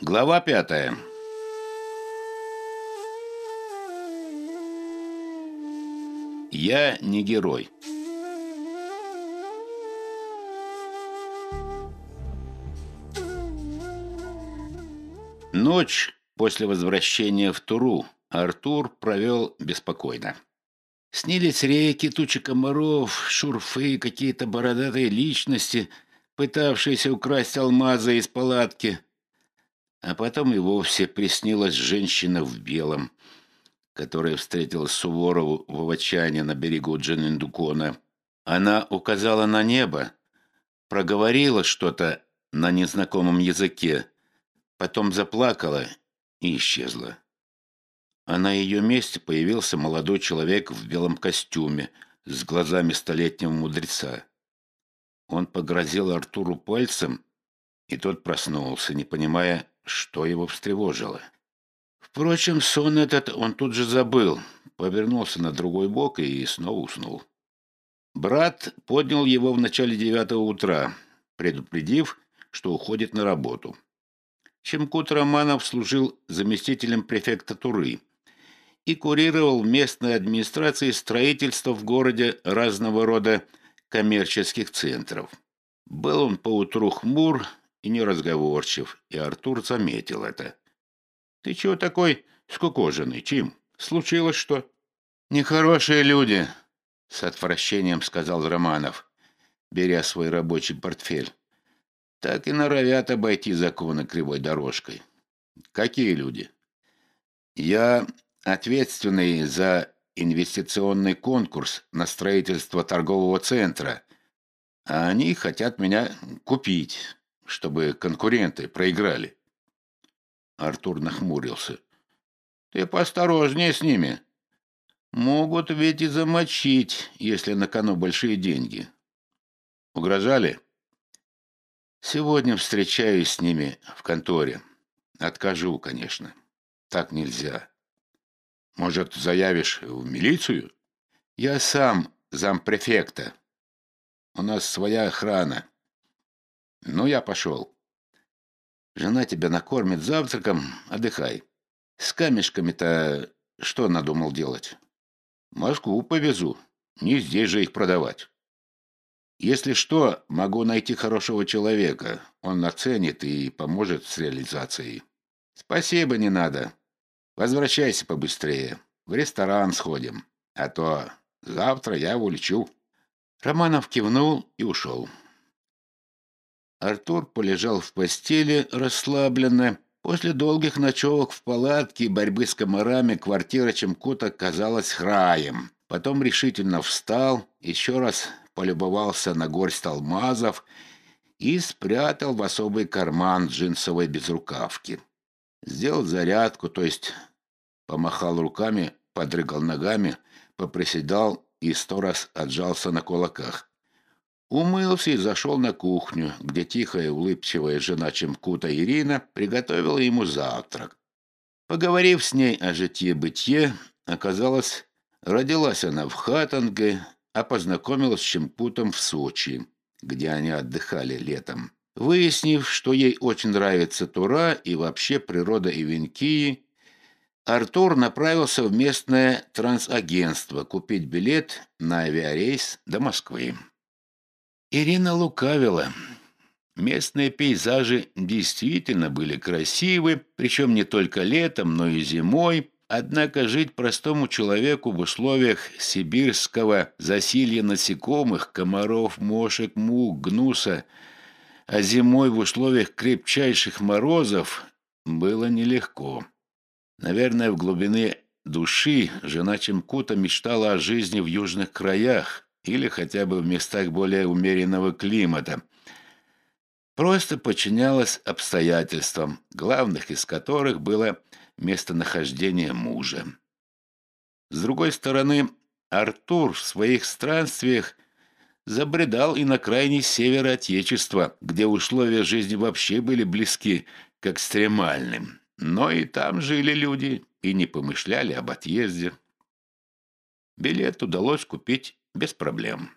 Глава пятая. Я не герой. Ночь после возвращения в Туру Артур провел беспокойно. Снились реки, тучи комаров, шурфы, какие-то бородатые личности, пытавшиеся украсть алмазы из палатки. А потом и вовсе приснилась женщина в белом, которая встретила Суворову в Авачане на берегу Джанендукона. Она указала на небо, проговорила что-то на незнакомом языке, потом заплакала и исчезла а на ее месте появился молодой человек в белом костюме с глазами столетнего мудреца. Он погрозил Артуру пальцем, и тот проснулся, не понимая, что его встревожило. Впрочем, сон этот он тут же забыл, повернулся на другой бок и снова уснул. Брат поднял его в начале девятого утра, предупредив, что уходит на работу. Чемкут Романов служил заместителем префекта Туры и курировал в местной администрации строительство в городе разного рода коммерческих центров. Был он поутру хмур и неразговорчив, и Артур заметил это. «Ты чего такой скукоженный, Чим? Случилось что?» «Нехорошие люди», — с отвращением сказал Романов, беря свой рабочий портфель. «Так и норовят обойти законы кривой дорожкой». «Какие люди?» «Я ответственный за инвестиционный конкурс на строительство торгового центра, а они хотят меня купить, чтобы конкуренты проиграли. Артур нахмурился. Ты поосторожнее с ними. Могут ведь и замочить, если на кону большие деньги. Угрожали? Сегодня встречаюсь с ними в конторе. Откажу, конечно. Так нельзя. Может, заявишь в милицию? Я сам зампрефекта. У нас своя охрана. Ну, я пошел. Жена тебя накормит завтраком, отдыхай. С камешками-то что надумал делать? Москву повезу. Не здесь же их продавать. Если что, могу найти хорошего человека. Он оценит и поможет с реализацией. Спасибо, не надо. Возвращайся побыстрее. В ресторан сходим. А то завтра я улечу». Романов кивнул и ушел. Артур полежал в постели расслабленно. После долгих ночевок в палатке и борьбы с комарами квартира Чемкута казалась храем. Потом решительно встал, еще раз полюбовался на горсть алмазов и спрятал в особый карман джинсовой безрукавки. Сделал зарядку, то есть помахал руками, подрыгал ногами, поприседал и сто раз отжался на кулаках. Умылся и зашел на кухню, где тихая улыбчивая жена Чемкута Ирина приготовила ему завтрак. Поговорив с ней о житье-бытие, оказалось, родилась она в Хатанге, а познакомилась с Чемкутом в Сочи, где они отдыхали летом. Выяснив, что ей очень нравится Тура и вообще природа Ивенкии, Артур направился в местное трансагентство купить билет на авиарейс до Москвы. Ирина лукавила. Местные пейзажи действительно были красивы, причем не только летом, но и зимой. Однако жить простому человеку в условиях сибирского засилья насекомых, комаров, мошек, мух, гнуса, а зимой в условиях крепчайших морозов было нелегко. Наверное, в глубине души жена Чемкута мечтала о жизни в южных краях или хотя бы в местах более умеренного климата. Просто подчинялась обстоятельствам, главных из которых было местонахождение мужа. С другой стороны, Артур в своих странствиях забредал и на крайний север Отечества, где условия жизни вообще были близки к экстремальным. Но и там жили люди и не помышляли об отъезде. Билет удалось купить без проблем.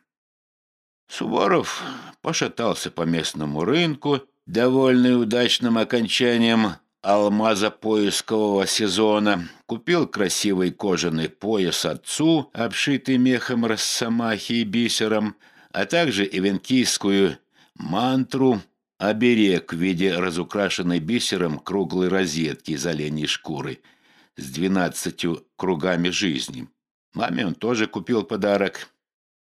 Суворов пошатался по местному рынку, довольный удачным окончанием алмаза поискового сезона, купил красивый кожаный пояс отцу, обшитый мехом росомахи и бисером, а также ивенкийскую мантру, оберег в виде разукрашенной бисером круглой розетки из оленей шкуры с двенадцатью кругами жизни. Маме он тоже купил подарок.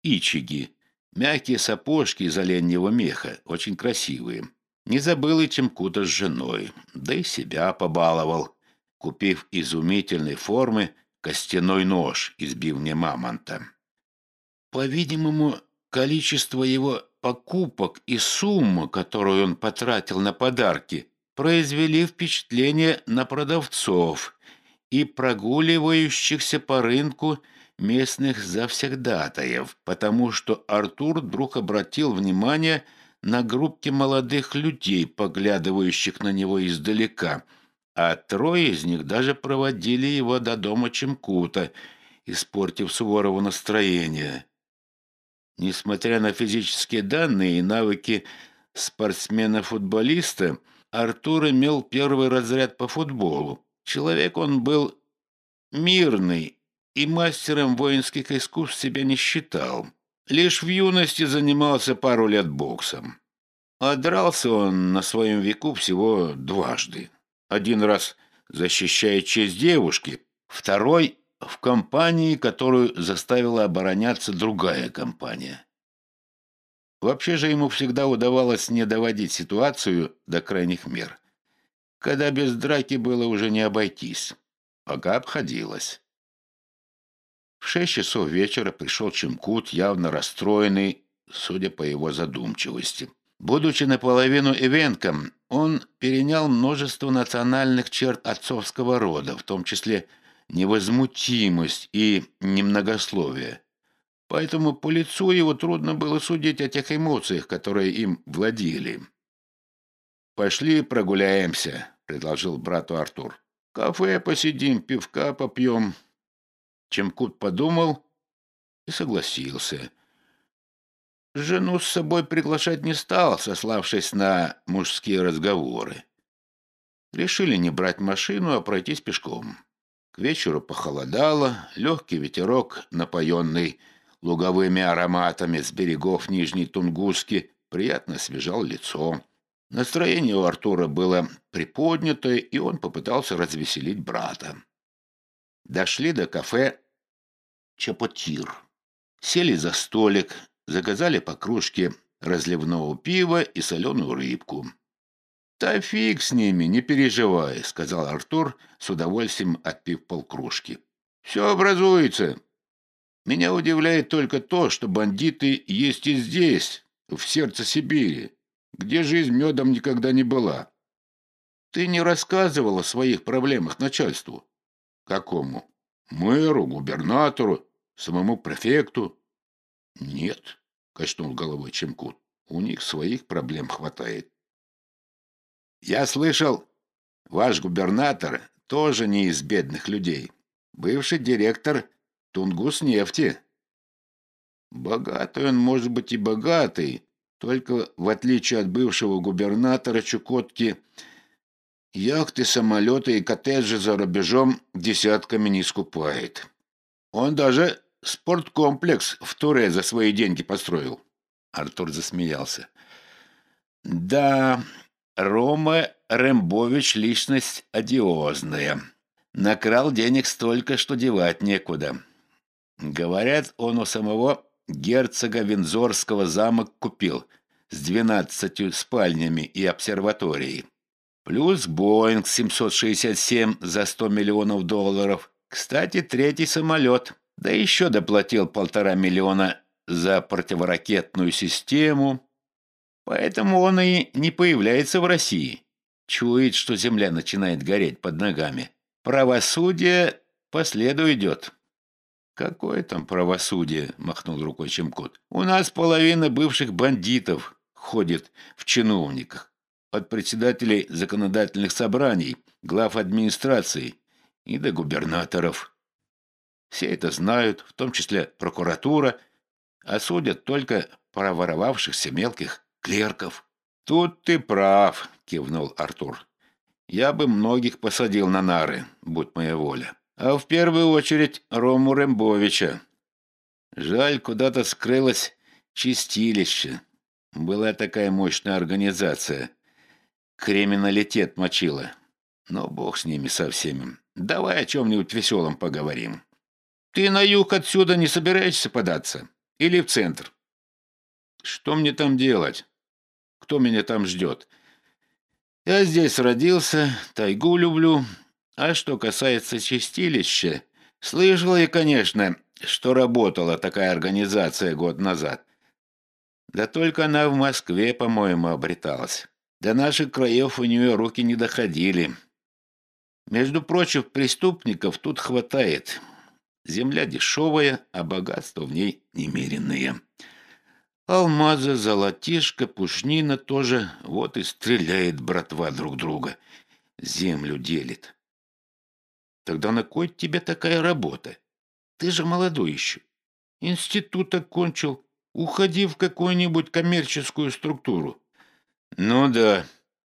Ичиги. Мягкие сапожки из оленьего меха, очень красивые. Не забыл и Чемкута с женой, да и себя побаловал, купив изумительной формы костяной нож из бивня мамонта. По-видимому, количество его покупок и сумма, которую он потратил на подарки, произвели впечатление на продавцов и прогуливающихся по рынку местных завсегдатаев, потому что Артур вдруг обратил внимание на группки молодых людей, поглядывающих на него издалека, а трое из них даже проводили его до дома Чемкута, испортив Суворову настроение. Несмотря на физические данные и навыки спортсмена-футболиста, Артур имел первый разряд по футболу. Человек он был мирный и мастером воинских искусств себя не считал. Лишь в юности занимался пару лет боксом. А дрался он на своем веку всего дважды. Один раз защищая честь девушки, второй в компании, которую заставила обороняться другая компания. Вообще же ему всегда удавалось не доводить ситуацию до крайних мер. Когда без драки было уже не обойтись. Пока обходилось. В шесть часов вечера пришел Чемкут, явно расстроенный, судя по его задумчивости. Будучи наполовину ивенком, он перенял множество национальных черт отцовского рода, в том числе невозмутимость и немногословие. Поэтому по лицу его трудно было судить о тех эмоциях, которые им владели. «Пошли прогуляемся», — предложил брату Артур. «Кафе посидим, пивка попьем, Чемкут подумал и согласился. Жену с собой приглашать не стал, сославшись на мужские разговоры. Решили не брать машину, а пройтись пешком. К вечеру похолодало, легкий ветерок, напоенный луговыми ароматами с берегов Нижней Тунгуски, приятно освежал лицо. Настроение у Артура было приподнятое, и он попытался развеселить брата. Дошли до кафе Чапотир. Сели за столик, заказали по кружке разливного пива и соленую рыбку. «Да фиг с ними, не переживай», — сказал Артур, с удовольствием отпив полкружки. «Все образуется. Меня удивляет только то, что бандиты есть и здесь, в сердце Сибири, где жизнь медом никогда не была. Ты не рассказывал о своих проблемах начальству?» «Какому?» Мэру, губернатору, самому префекту? Нет, качнул головой Чемкут. У них своих проблем хватает. Я слышал, ваш губернатор тоже не из бедных людей. Бывший директор Тунгус нефти. Богатый он может быть и богатый, только в отличие от бывшего губернатора Чукотки, Яхты, самолеты и коттеджи за рубежом десятками не скупает. Он даже спорткомплекс в Туре за свои деньги построил. Артур засмеялся. Да, Рома Рембович личность одиозная. Накрал денег столько, что девать некуда. Говорят, он у самого герцога Винзорского замок купил с двенадцатью спальнями и обсерваторией. Плюс Боинг 767 за 100 миллионов долларов. Кстати, третий самолет. Да еще доплатил полтора миллиона за противоракетную систему. Поэтому он и не появляется в России. Чует, что земля начинает гореть под ногами. Правосудие по следу идет. «Какое там правосудие?» – махнул рукой Чемкот. «У нас половина бывших бандитов ходит в чиновниках от председателей законодательных собраний, глав администрации и до губернаторов. Все это знают, в том числе прокуратура, а судят только проворовавшихся мелких клерков. «Тут ты прав», — кивнул Артур. я бы многих посадил на нары, будь моя воля. А в первую очередь Рому Рембовича. Жаль, куда-то скрылось чистилище. Была такая мощная организация. Криминалитет мочила. Но бог с ними со всеми. Давай о чем-нибудь веселом поговорим. Ты на юг отсюда не собираешься податься? Или в центр? Что мне там делать? Кто меня там ждет? Я здесь родился, тайгу люблю. А что касается чистилища, слышала я, конечно, что работала такая организация год назад. Да только она в Москве, по-моему, обреталась. До наших краев у нее руки не доходили. Между прочим, преступников тут хватает. Земля дешевая, а богатства в ней немеренные. Алмазы, золотишко, пушнина тоже. Вот и стреляет братва друг друга. Землю делит. Тогда на кой тебе такая работа? Ты же молодой еще. Институт окончил. Уходи в какую-нибудь коммерческую структуру. Ну да,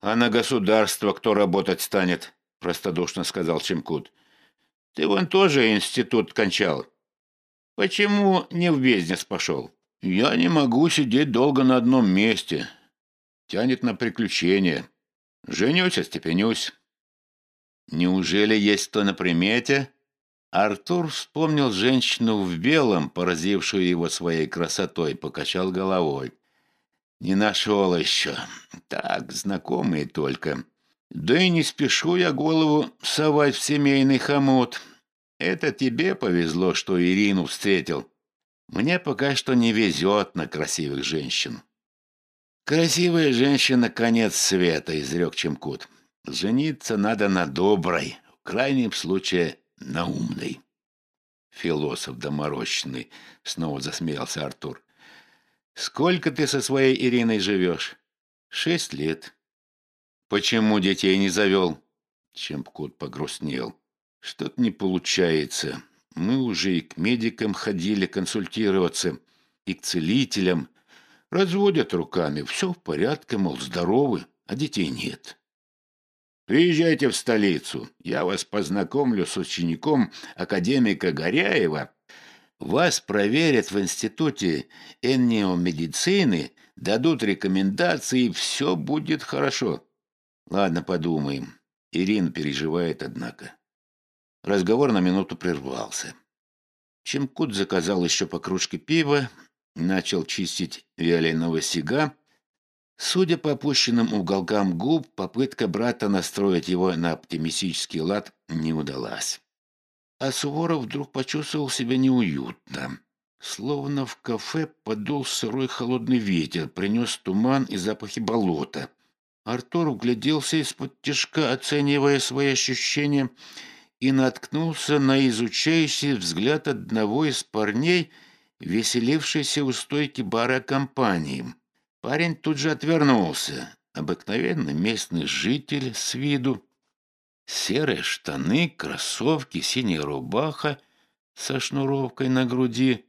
а на государство кто работать станет? Простодушно сказал Чемкут. Ты вон тоже институт кончал. Почему не в бизнес пошел? Я не могу сидеть долго на одном месте. Тянет на приключения. Женюсь, остепенюсь. Неужели есть кто на примете? Артур вспомнил женщину в белом, поразившую его своей красотой, покачал головой. Не нашел еще. Так, знакомые только. Да и не спешу я голову совать в семейный хомут. Это тебе повезло, что Ирину встретил. Мне пока что не везет на красивых женщин. Красивая женщина — конец света, изрек Чемкут. Жениться надо на доброй, в крайнем случае на умной. Философ доморощенный, снова засмеялся Артур. Сколько ты со своей Ириной живешь? Шесть лет. Почему детей не завел? Чемкут погрустнел. Что-то не получается. Мы уже и к медикам ходили консультироваться, и к целителям. Разводят руками. Все в порядке, мол, здоровы, а детей нет. Приезжайте в столицу. Я вас познакомлю с учеником академика Горяева. Вас проверят в институте энеомедицины, дадут рекомендации, все будет хорошо. Ладно, подумаем. Ирина переживает, однако. Разговор на минуту прервался. Чемкут заказал еще по кружке пива, начал чистить виоленового сига. Судя по опущенным уголкам губ, попытка брата настроить его на оптимистический лад не удалась. А Суворов вдруг почувствовал себя неуютно. Словно в кафе подул сырой холодный ветер, принес туман и запахи болота. Артур угляделся из-под тяжка, оценивая свои ощущения, и наткнулся на изучающий взгляд одного из парней, веселившейся у стойки бара компании. Парень тут же отвернулся. Обыкновенный местный житель с виду. Серые штаны, кроссовки, синяя рубаха со шнуровкой на груди.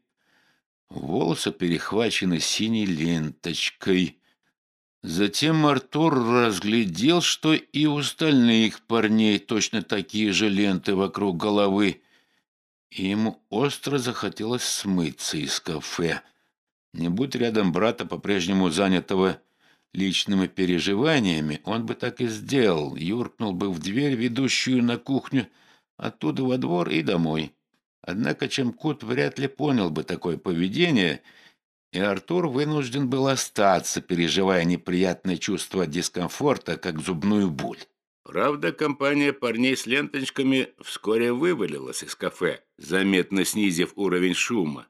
Волосы перехвачены синей ленточкой. Затем Артур разглядел, что и у остальных парней точно такие же ленты вокруг головы, и ему остро захотелось смыться из кафе. Не будь рядом брата, по-прежнему занятого личными переживаниями, он бы так и сделал, юркнул бы в дверь, ведущую на кухню, оттуда во двор и домой. Однако Чемкут вряд ли понял бы такое поведение — и Артур вынужден был остаться, переживая неприятное чувство дискомфорта, как зубную боль. Правда, компания парней с ленточками вскоре вывалилась из кафе, заметно снизив уровень шума.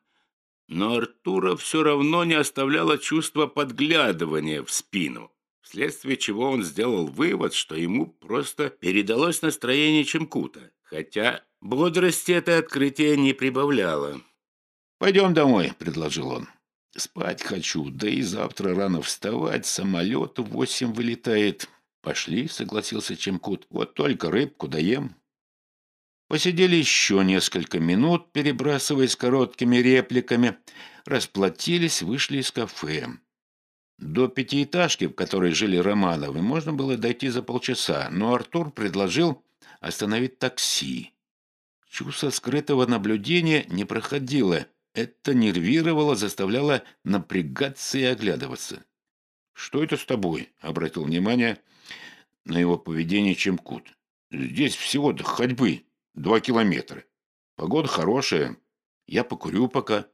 Но Артура все равно не оставляло чувство подглядывания в спину, вследствие чего он сделал вывод, что ему просто передалось настроение Чемкута, хотя бодрости это открытие не прибавляло. «Пойдем домой», — предложил он. Спать хочу, да и завтра рано вставать, самолет в восемь вылетает. Пошли, согласился Чемкут, вот только рыбку даем. Посидели еще несколько минут, перебрасываясь короткими репликами, расплатились, вышли из кафе. До пятиэтажки, в которой жили Романовы, можно было дойти за полчаса, но Артур предложил остановить такси. Чувство скрытого наблюдения не проходило. Это нервировало, заставляло напрягаться и оглядываться. «Что это с тобой?» — обратил внимание на его поведение Чемкут. «Здесь всего до ходьбы два километра. Погода хорошая. Я покурю пока».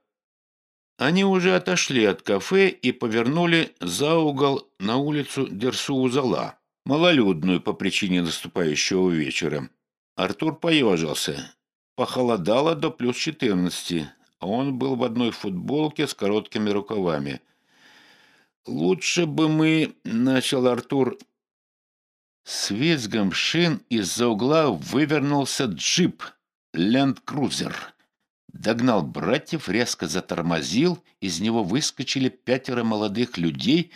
Они уже отошли от кафе и повернули за угол на улицу Дерсу-Узала, малолюдную по причине наступающего вечера. Артур поежился. Похолодало до плюс четырнадцати, а он был в одной футболке с короткими рукавами. «Лучше бы мы...» — начал Артур. С визгом шин из-за угла вывернулся джип «Ленд-крузер». Догнал братьев, резко затормозил, из него выскочили пятеро молодых людей,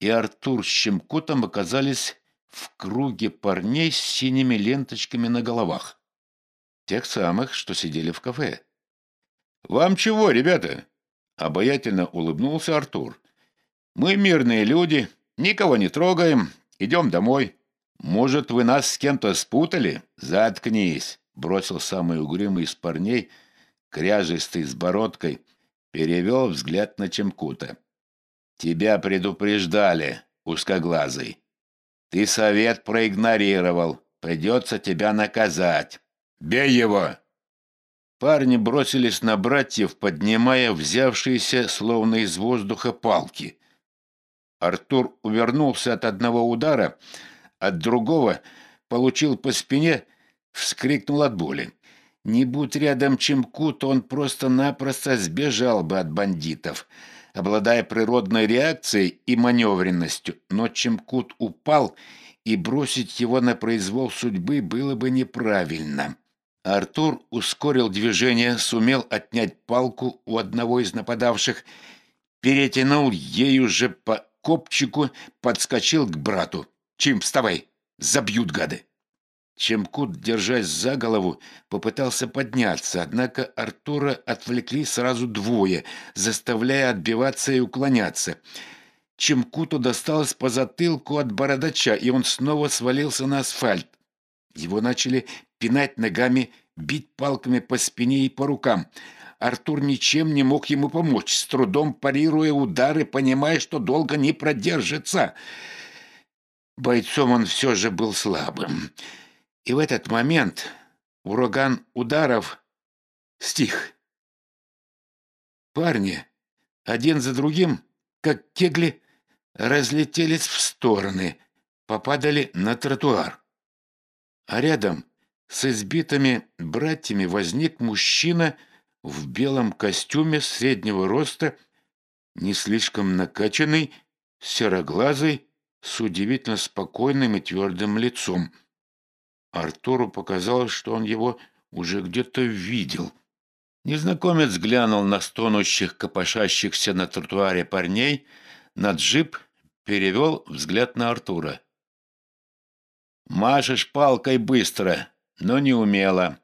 и Артур с Щемкутом оказались в круге парней с синими ленточками на головах. Тех самых, что сидели в кафе. «Вам чего, ребята?» — обаятельно улыбнулся Артур. «Мы мирные люди, никого не трогаем, идем домой. Может, вы нас с кем-то спутали? Заткнись!» — бросил самый угрюмый из парней — кряжистый с бородкой, перевел взгляд на Чемкута. «Тебя предупреждали, узкоглазый. Ты совет проигнорировал. Придется тебя наказать. Бей его!» Парни бросились на братьев, поднимая взявшиеся, словно из воздуха, палки. Артур увернулся от одного удара, от другого получил по спине, вскрикнул от боли. Не будь рядом Чемкут, он просто-напросто сбежал бы от бандитов, обладая природной реакцией и маневренностью. Но Чемкут упал, и бросить его на произвол судьбы было бы неправильно. Артур ускорил движение, сумел отнять палку у одного из нападавших, перетянул ею же по копчику, подскочил к брату. «Чим, вставай! Забьют гады!» Чемкут, держась за голову, попытался подняться, однако Артура отвлекли сразу двое, заставляя отбиваться и уклоняться. Чемкуту досталось по затылку от бородача, и он снова свалился на асфальт. Его начали пинать ногами, бить палками по спине и по рукам. Артур ничем не мог ему помочь, с трудом парируя удары, понимая, что долго не продержится. Бойцом он все же был слабым. И в этот момент ураган ударов стих. Парни, один за другим, как кегли, разлетелись в стороны, попадали на тротуар. А рядом с избитыми братьями возник мужчина в белом костюме среднего роста, не слишком накачанный, сероглазый, с удивительно спокойным и твердым лицом – Артуру показалось, что он его уже где-то видел. Незнакомец глянул на стонущих, копошащихся на тротуаре парней, на джип, перевел взгляд на Артура. «Машешь палкой быстро, но не умело».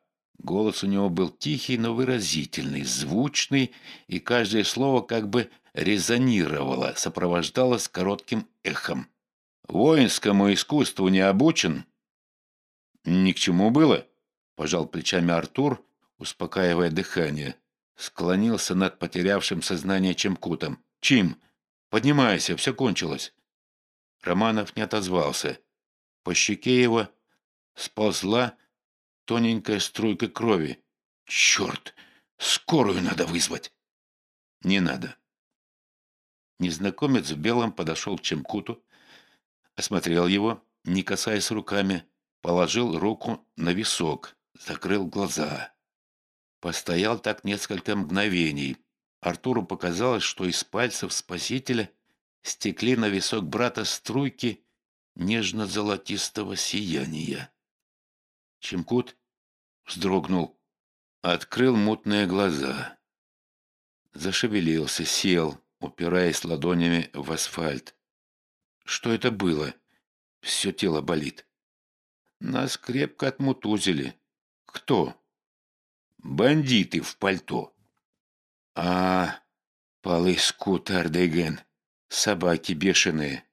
Голос у него был тихий, но выразительный, звучный, и каждое слово как бы резонировало, сопровождалось коротким эхом. «Воинскому искусству не обучен?» «Ни к чему было», — пожал плечами Артур, успокаивая дыхание. Склонился над потерявшим сознание Чемкутом. «Чим, поднимайся, все кончилось». Романов не отозвался. По щеке его сползла тоненькая струйка крови. «Черт! Скорую надо вызвать!» «Не надо». Незнакомец в белом подошел к Чемкуту, осмотрел его, не касаясь руками, положил руку на висок, закрыл глаза. Постоял так несколько мгновений. Артуру показалось, что из пальцев спасителя стекли на висок брата струйки нежно-золотистого сияния. Чемкут вздрогнул, открыл мутные глаза. Зашевелился, сел, упираясь ладонями в асфальт. Что это было? Все тело болит. Нас крепко отмутузили. Кто? Бандиты в пальто. А, полыску Тардеген. Собаки бешеные.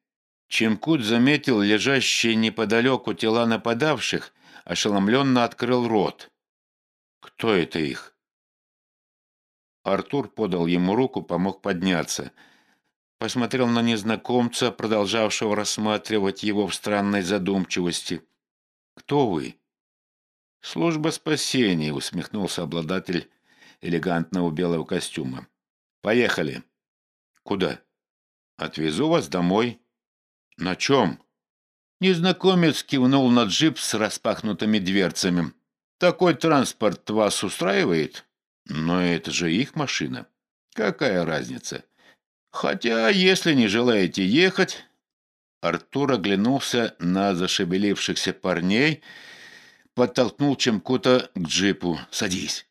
Чемкут заметил лежащие неподалеку тела нападавших, ошеломленно открыл рот. «Кто это их?» Артур подал ему руку, помог подняться. Посмотрел на незнакомца, продолжавшего рассматривать его в странной задумчивости. «Кто вы?» «Служба спасения», — усмехнулся обладатель элегантного белого костюма. «Поехали». «Куда?» «Отвезу вас домой». «На чем?» Незнакомец кивнул на джип с распахнутыми дверцами. «Такой транспорт вас устраивает?» «Но это же их машина. Какая разница?» «Хотя, если не желаете ехать...» Артур оглянулся на зашевелившихся парней, подтолкнул Чемкута к джипу. «Садись».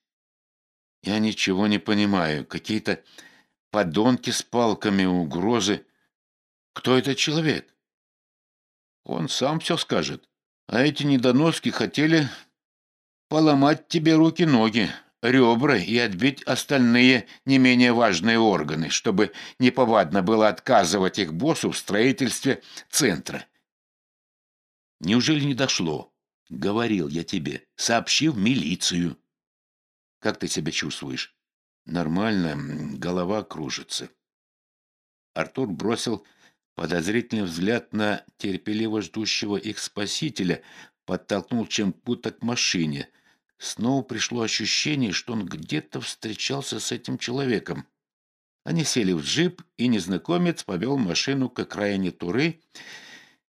«Я ничего не понимаю. Какие-то подонки с палками, угрозы. Кто этот человек?» «Он сам все скажет. А эти недоноски хотели поломать тебе руки-ноги, ребра и отбить остальные не менее важные органы, чтобы неповадно было отказывать их боссу в строительстве центра. Неужели не дошло? Говорил я тебе, сообщи в милицию. Как ты себя чувствуешь? Нормально, голова кружится. Артур бросил подозрительный взгляд на терпеливо ждущего их спасителя, подтолкнул чем-то к машине. Снова пришло ощущение, что он где-то встречался с этим человеком. Они сели в джип, и незнакомец повел машину к окраине Туры,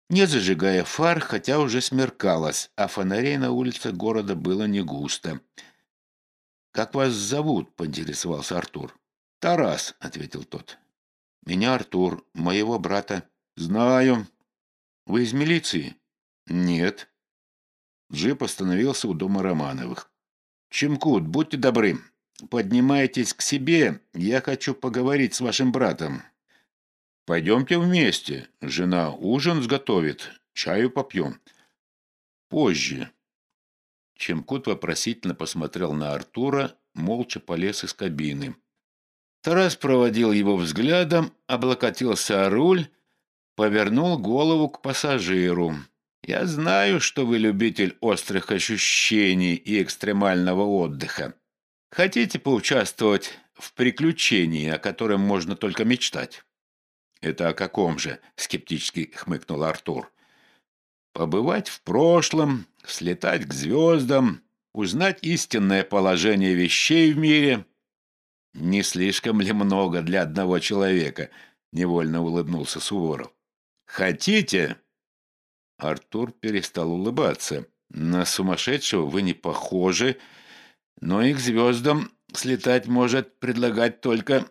не зажигая фар, хотя уже смеркалось, а фонарей на улице города было не густо. «Как вас зовут?» — поинтересовался Артур. «Тарас», — ответил тот. «Меня Артур, моего брата». «Знаю». «Вы из милиции?» «Нет». Джип остановился у дома Романовых. «Чемкут, будьте добры, поднимайтесь к себе, я хочу поговорить с вашим братом». Пойдемте вместе. Жена ужин сготовит. Чаю попьем. Позже. Чемкут вопросительно посмотрел на Артура, молча полез из кабины. Тарас проводил его взглядом, облокотился о руль, повернул голову к пассажиру. «Я знаю, что вы любитель острых ощущений и экстремального отдыха. Хотите поучаствовать в приключении, о котором можно только мечтать?» «Это о каком же?» — скептически хмыкнул Артур. «Побывать в прошлом, слетать к звездам, узнать истинное положение вещей в мире. Не слишком ли много для одного человека?» — невольно улыбнулся Суворов. «Хотите?» Артур перестал улыбаться. «На сумасшедшего вы не похожи, но и к звездам слетать может предлагать только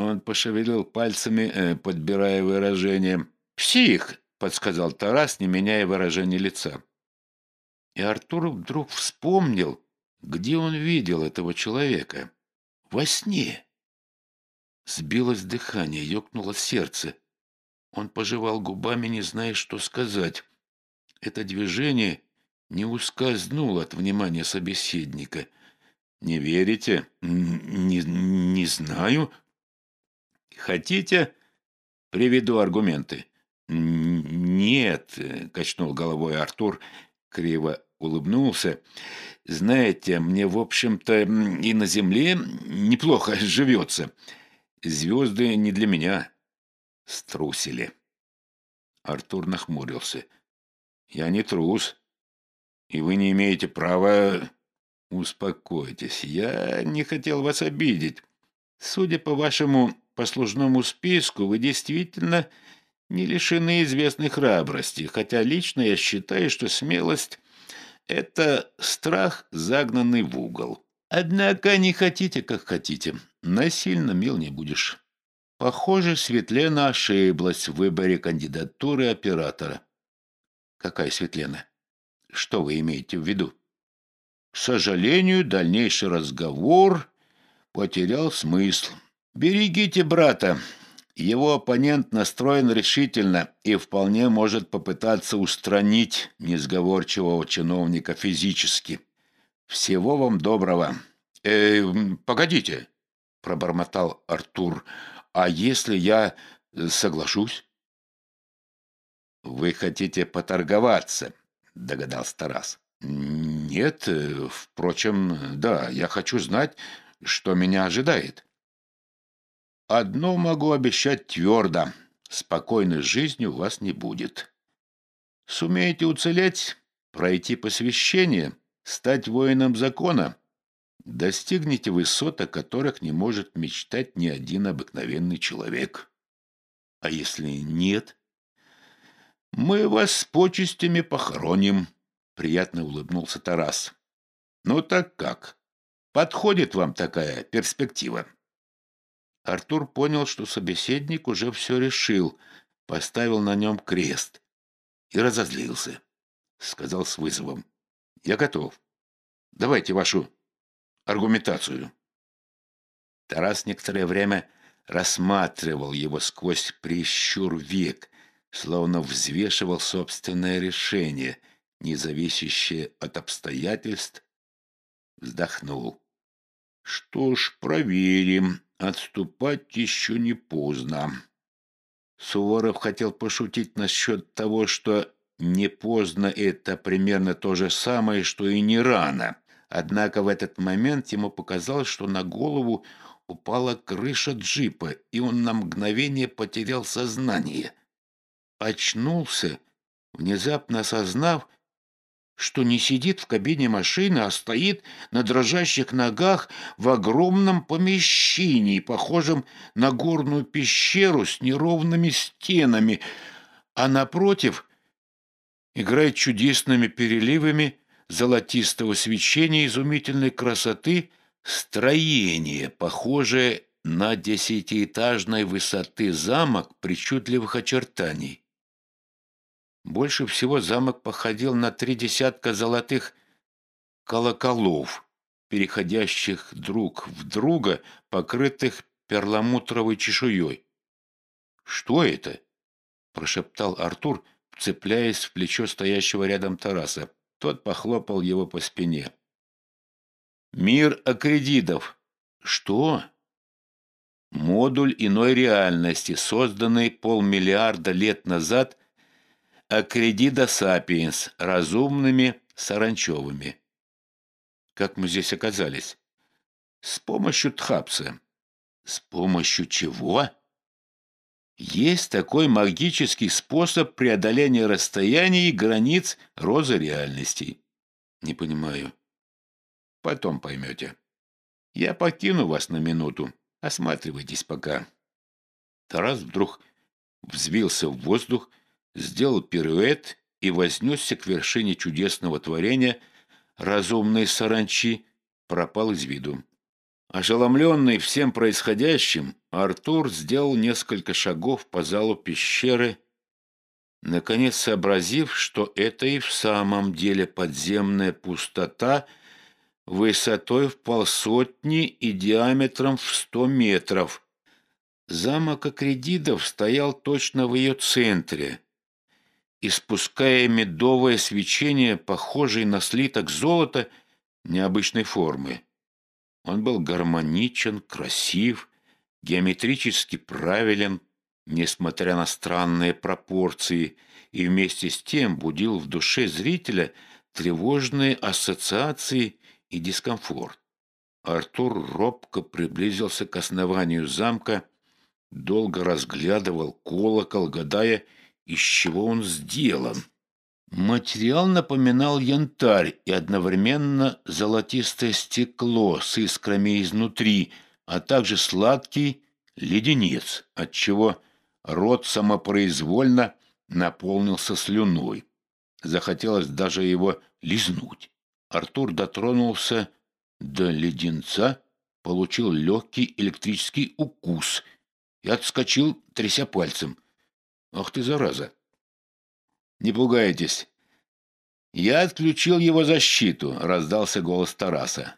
он пошевелил пальцами, э, подбирая выражение. «Псих!» — подсказал Тарас, не меняя выражения лица. И Артур вдруг вспомнил, где он видел этого человека. Во сне. Сбилось дыхание, ёкнуло сердце. Он пожевал губами, не зная, что сказать. Это движение не ускользнуло от внимания собеседника. «Не верите?» «Не, не знаю», Хотите, приведу аргументы?» «Нет», — качнул головой Артур, криво улыбнулся. «Знаете, мне, в общем-то, и на земле неплохо живется. Звезды не для меня». Струсили. Артур нахмурился. «Я не трус, и вы не имеете права...» «Успокойтесь, я не хотел вас обидеть. Судя по вашему послужному списку вы действительно не лишены известной храбрости, хотя лично я считаю, что смелость — это страх, загнанный в угол. Однако не хотите, как хотите. Насильно мил не будешь. Похоже, Светлена ошиблась в выборе кандидатуры оператора. Какая Светлена? Что вы имеете в виду? К сожалению, дальнейший разговор потерял смысл. Берегите брата. Его оппонент настроен решительно и вполне может попытаться устранить несговорчивого чиновника физически. Всего вам доброго. Э, погодите, пробормотал Артур. А если я соглашусь. «Вы хотите поторговаться?» — догадался Тарас. «Нет, э, впрочем, да, я хочу знать, что меня ожидает». «Одно могу обещать твердо. Спокойной жизни у вас не будет. Сумеете уцелеть, пройти посвящение, стать воином закона, достигнете высот, о которых не может мечтать ни один обыкновенный человек. А если нет?» «Мы вас с почестями похороним», — приятно улыбнулся Тарас. «Ну так как? Подходит вам такая перспектива?» Артур понял, что собеседник уже все решил, поставил на нем крест и разозлился. Сказал с вызовом. «Я готов. Давайте вашу аргументацию». Тарас некоторое время рассматривал его сквозь прищур век, словно взвешивал собственное решение, не зависящее от обстоятельств, вздохнул. «Что ж, проверим. Отступать еще не поздно». Суворов хотел пошутить насчет того, что «не поздно» — это примерно то же самое, что и «не рано». Однако в этот момент ему показалось, что на голову упала крыша джипа, и он на мгновение потерял сознание очнулся, внезапно осознав, что не сидит в кабине машины, а стоит на дрожащих ногах в огромном помещении, похожем на горную пещеру с неровными стенами, а напротив играет чудесными переливами золотистого свечения изумительной красоты строение, похожее на десятиэтажной высоты замок причудливых очертаний. Больше всего замок походил на три десятка золотых колоколов, переходящих друг в друга, покрытых перламутровой чешуей. «Что это?» – прошептал Артур, цепляясь в плечо стоящего рядом Тараса. Тот похлопал его по спине. «Мир аккредитов». «Что?» «Модуль иной реальности, созданный полмиллиарда лет назад Аккредида сапиенс разумными саранчевыми. Как мы здесь оказались? С помощью Тхапса. С помощью чего? Есть такой магический способ преодоления расстояний и границ розы реальностей. Не понимаю. Потом поймете. Я покину вас на минуту. Осматривайтесь пока. Тарас вдруг взвился в воздух сделал пируэт и вознесся к вершине чудесного творения, разумной саранчи пропал из виду. Ошеломленный всем происходящим, Артур сделал несколько шагов по залу пещеры, наконец сообразив, что это и в самом деле подземная пустота высотой в полсотни и диаметром в сто метров. Замок Акредидов стоял точно в ее центре, испуская медовое свечение, похожее на слиток золота необычной формы. Он был гармоничен, красив, геометрически правилен, несмотря на странные пропорции, и вместе с тем будил в душе зрителя тревожные ассоциации и дискомфорт. Артур робко приблизился к основанию замка, долго разглядывал колокол, гадая, из чего он сделан. Материал напоминал янтарь и одновременно золотистое стекло с искрами изнутри, а также сладкий леденец, отчего рот самопроизвольно наполнился слюной. Захотелось даже его лизнуть. Артур дотронулся до леденца, получил легкий электрический укус и отскочил, тряся пальцем – Ах ты, зараза! Не пугайтесь. Я отключил его защиту, раздался голос Тараса.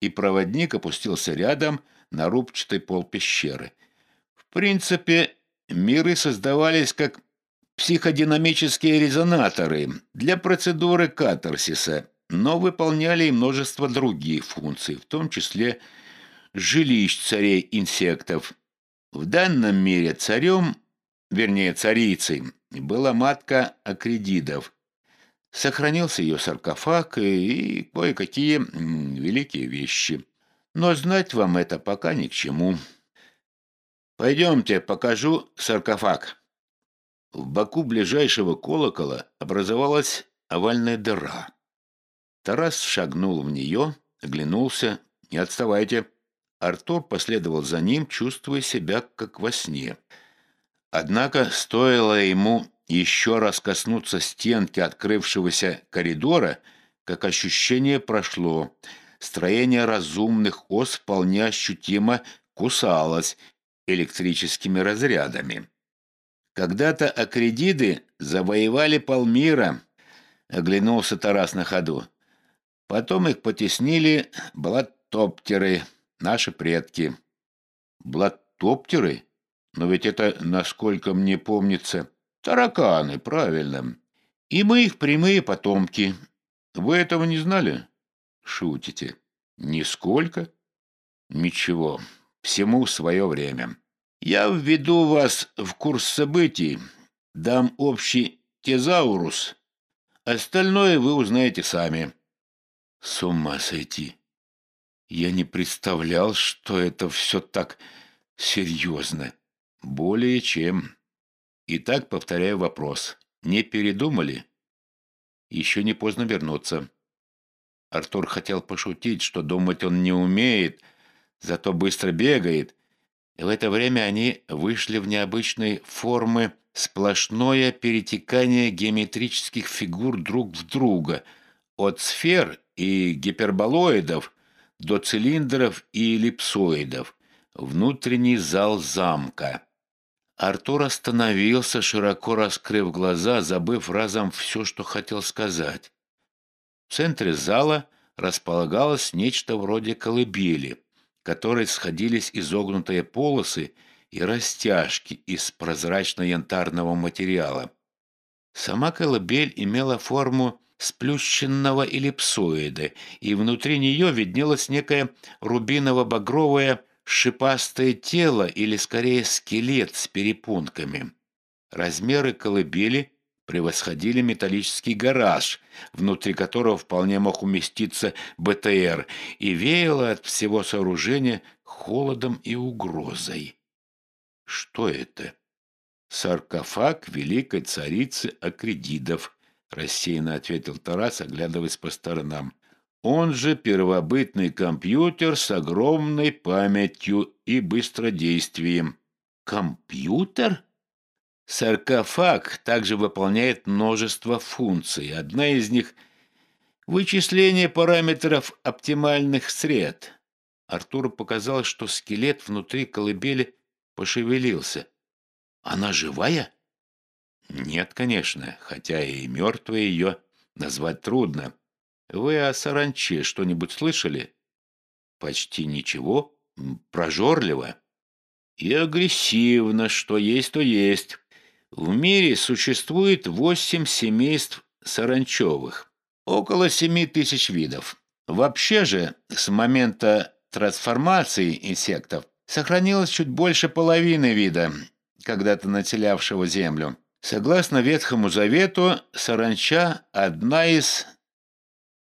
И проводник опустился рядом на рубчатый пол пещеры. В принципе, миры создавались как психодинамические резонаторы для процедуры катарсиса, но выполняли и множество других функций, в том числе жилищ царей инсектов. В данном мире царем вернее царицей, была матка Акредидов. Сохранился ее саркофаг и кое-какие великие вещи. Но знать вам это пока ни к чему. Пойдемте, покажу саркофаг. В боку ближайшего колокола образовалась овальная дыра. Тарас шагнул в нее, оглянулся. «Не отставайте!» Артур последовал за ним, чувствуя себя как во сне. Однако стоило ему еще раз коснуться стенки открывшегося коридора, как ощущение прошло. Строение разумных ос вполне ощутимо кусалось электрическими разрядами. Когда-то акредиды завоевали полмира, оглянулся Тарас на ходу. Потом их потеснили блаттоптеры, наши предки. Блаттоптеры? Но ведь это, насколько мне помнится, тараканы, правильно. И мы их прямые потомки. Вы этого не знали? Шутите. Нисколько? Ничего. Всему свое время. Я введу вас в курс событий, дам общий тезаурус. Остальное вы узнаете сами. С ума сойти. Я не представлял, что это все так серьезно. Более чем. Итак, повторяю вопрос. Не передумали? Еще не поздно вернуться. Артур хотел пошутить, что думать он не умеет, зато быстро бегает. И в это время они вышли в необычной формы сплошное перетекание геометрических фигур друг в друга, от сфер и гиперболоидов до цилиндров и эллипсоидов, внутренний зал замка. Артур остановился, широко раскрыв глаза, забыв разом все, что хотел сказать. В центре зала располагалось нечто вроде колыбели, которой сходились изогнутые полосы и растяжки из прозрачно-янтарного материала. Сама колыбель имела форму сплющенного эллипсоида, и внутри нее виднелось некое рубиново-багровое шипастое тело или, скорее, скелет с перепонками. Размеры колыбели превосходили металлический гараж, внутри которого вполне мог уместиться БТР, и веяло от всего сооружения холодом и угрозой. Что это? Саркофаг великой царицы Акредидов, рассеянно ответил Тарас, оглядываясь по сторонам. Он же первобытный компьютер с огромной памятью и быстродействием. Компьютер? Саркофаг также выполняет множество функций. Одна из них – вычисление параметров оптимальных сред. Артуру показалось, что скелет внутри колыбели пошевелился. Она живая? Нет, конечно, хотя и мертвой ее назвать трудно. Вы о саранче что-нибудь слышали? Почти ничего. Прожорливо. И агрессивно, что есть, то есть. В мире существует восемь семейств саранчевых. Около семи тысяч видов. Вообще же, с момента трансформации инсектов сохранилось чуть больше половины вида, когда-то населявшего Землю. Согласно Ветхому Завету, саранча – одна из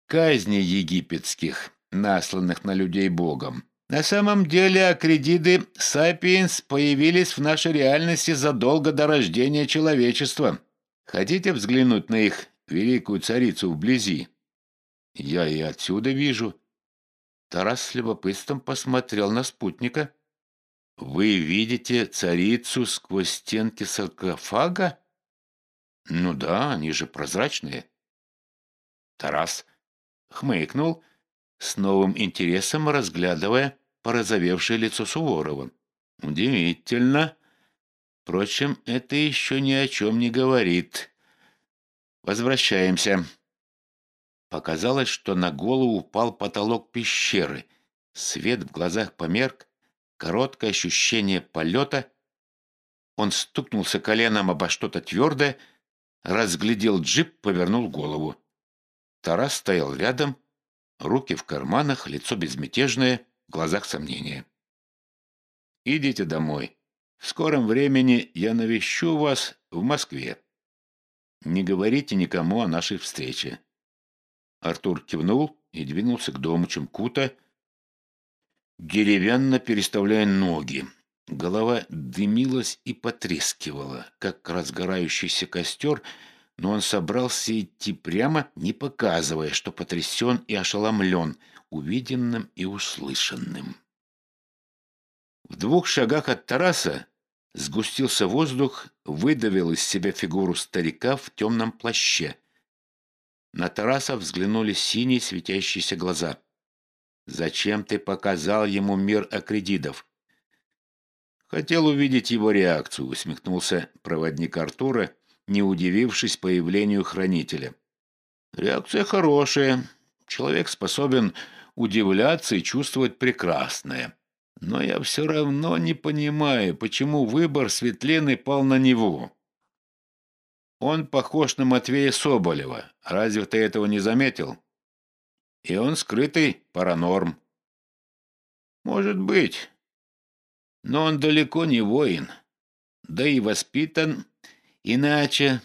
казней египетских, насланных на людей Богом. На самом деле акредиды сапиенс появились в нашей реальности задолго до рождения человечества. Хотите взглянуть на их великую царицу вблизи? Я и отсюда вижу. Тарас с любопытством посмотрел на спутника. Вы видите царицу сквозь стенки саркофага? Ну да, они же прозрачные. Тарас хмыкнул, с новым интересом разглядывая порозовевшее лицо Суворова. Удивительно. Впрочем, это еще ни о чем не говорит. Возвращаемся. Показалось, что на голову упал потолок пещеры. Свет в глазах померк, короткое ощущение полета. Он стукнулся коленом обо что-то твердое, разглядел джип, повернул голову. Тарас стоял рядом, руки в карманах, лицо безмятежное, в глазах сомнения. «Идите домой», В скором времени я навещу вас в Москве. Не говорите никому о нашей встрече». Артур кивнул и двинулся к дому Чемкута, деревянно переставляя ноги. Голова дымилась и потрескивала, как разгорающийся костер, но он собрался идти прямо, не показывая, что потрясен и ошеломлен увиденным и услышанным. В двух шагах от Тараса сгустился воздух, выдавил из себя фигуру старика в темном плаще. На Тараса взглянули синие светящиеся глаза. «Зачем ты показал ему мир аккредитов?» «Хотел увидеть его реакцию», — усмехнулся проводник Артура, не удивившись появлению хранителя. «Реакция хорошая. Человек способен удивляться и чувствовать прекрасное. Но я все равно не понимаю, почему выбор Светлены пал на него. Он похож на Матвея Соболева. Разве ты этого не заметил? И он скрытый паранорм. Может быть. Но он далеко не воин. Да и воспитан иначе,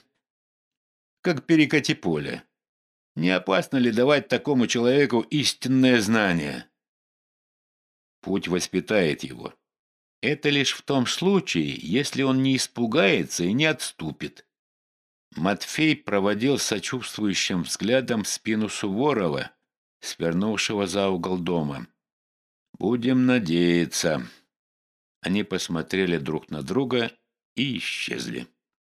как перекати поле. Не опасно ли давать такому человеку истинное знание? Путь воспитает его. Это лишь в том случае, если он не испугается и не отступит. Матфей проводил сочувствующим взглядом спину Суворова, свернувшего за угол дома. «Будем надеяться». Они посмотрели друг на друга и исчезли.